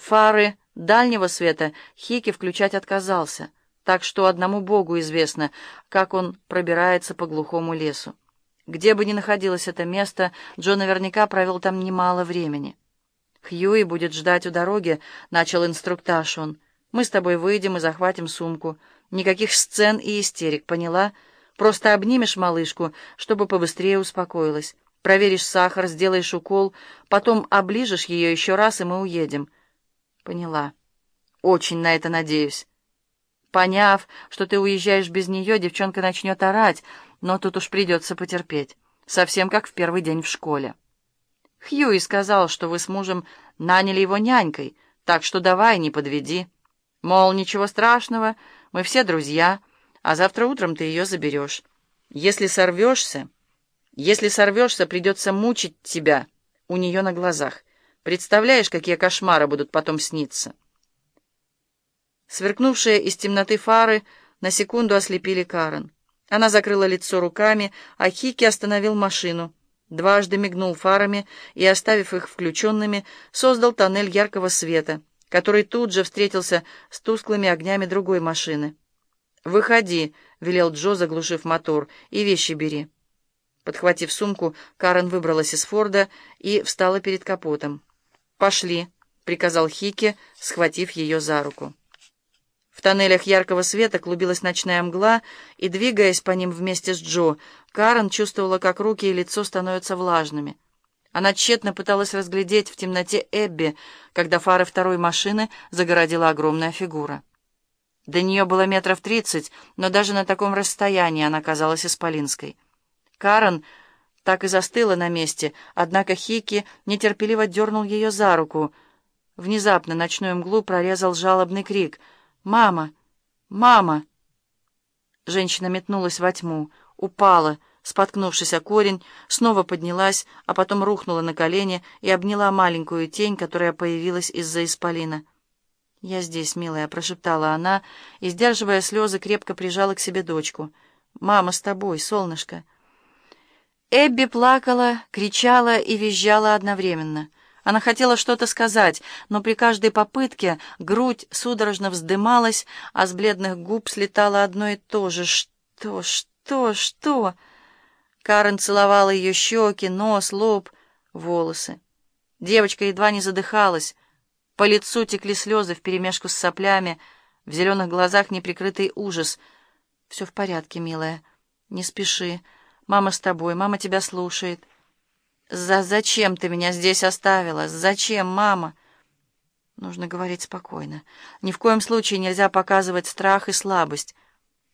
Фары дальнего света Хики включать отказался, так что одному Богу известно, как он пробирается по глухому лесу. Где бы ни находилось это место, Джо наверняка провел там немало времени. «Хьюи будет ждать у дороги», — начал инструктаж он. «Мы с тобой выйдем и захватим сумку. Никаких сцен и истерик, поняла? Просто обнимешь малышку, чтобы побыстрее успокоилась. Проверишь сахар, сделаешь укол, потом оближешь ее еще раз, и мы уедем». «Поняла. Очень на это надеюсь». Поняв, что ты уезжаешь без нее, девчонка начнет орать, но тут уж придется потерпеть. Совсем как в первый день в школе. Хьюи сказал, что вы с мужем наняли его нянькой, так что давай, не подведи. Мол, ничего страшного, мы все друзья, а завтра утром ты ее заберешь. Если сорвешься, если сорвешься, придется мучить тебя у нее на глазах. Представляешь, какие кошмары будут потом сниться? Сверкнувшие из темноты фары на секунду ослепили Карен. Она закрыла лицо руками, а Хики остановил машину дважды мигнул фарами и, оставив их включенными, создал тоннель яркого света, который тут же встретился с тусклыми огнями другой машины. «Выходи», — велел Джо, заглушив мотор, — «и вещи бери». Подхватив сумку, Карен выбралась из Форда и встала перед капотом. «Пошли», — приказал Хики, схватив ее за руку. В тоннелях яркого света клубилась ночная мгла, и, двигаясь по ним вместе с Джо, Карен чувствовала, как руки и лицо становятся влажными. Она тщетно пыталась разглядеть в темноте Эбби, когда фары второй машины загородила огромная фигура. До нее было метров тридцать, но даже на таком расстоянии она казалась исполинской. Карен так и застыла на месте, однако Хики нетерпеливо дернул ее за руку. Внезапно ночную мглу прорезал жалобный крик — «Мама! Мама!» Женщина метнулась во тьму, упала, споткнувшись о корень, снова поднялась, а потом рухнула на колени и обняла маленькую тень, которая появилась из-за исполина. «Я здесь, милая», — прошептала она, и, сдерживая слезы, крепко прижала к себе дочку. «Мама с тобой, солнышко». Эбби плакала, кричала и визжала одновременно — она хотела что-то сказать, но при каждой попытке грудь судорожно вздымалась, а с бледных губ слетало одно и то же «Что? Что? Что?» Карен целовала ее щеки, нос, лоб, волосы. Девочка едва не задыхалась. По лицу текли слезы вперемешку с соплями, в зеленых глазах неприкрытый ужас. «Все в порядке, милая. Не спеши. Мама с тобой, мама тебя слушает». «За зачем ты меня здесь оставила? Зачем, мама?» Нужно говорить спокойно. Ни в коем случае нельзя показывать страх и слабость.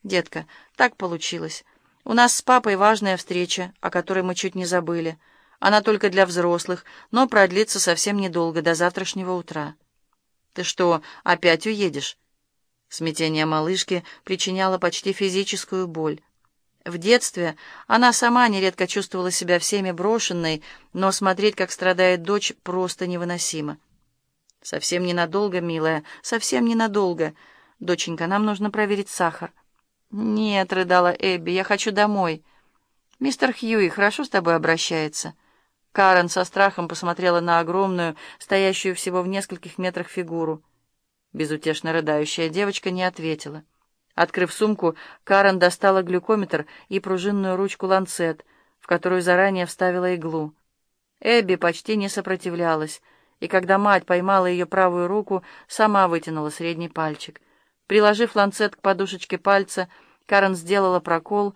«Детка, так получилось. У нас с папой важная встреча, о которой мы чуть не забыли. Она только для взрослых, но продлится совсем недолго, до завтрашнего утра». «Ты что, опять уедешь?» Смятение малышки причиняло почти физическую боль. В детстве она сама нередко чувствовала себя всеми брошенной, но смотреть, как страдает дочь, просто невыносимо. «Совсем ненадолго, милая, совсем ненадолго. Доченька, нам нужно проверить сахар». «Нет», — рыдала Эбби, — «я хочу домой». «Мистер Хьюи хорошо с тобой обращается?» Карен со страхом посмотрела на огромную, стоящую всего в нескольких метрах фигуру. Безутешно рыдающая девочка не ответила. Открыв сумку, Карен достала глюкометр и пружинную ручку-ланцет, в которую заранее вставила иглу. Эбби почти не сопротивлялась, и когда мать поймала ее правую руку, сама вытянула средний пальчик. Приложив ланцет к подушечке пальца, Карен сделала прокол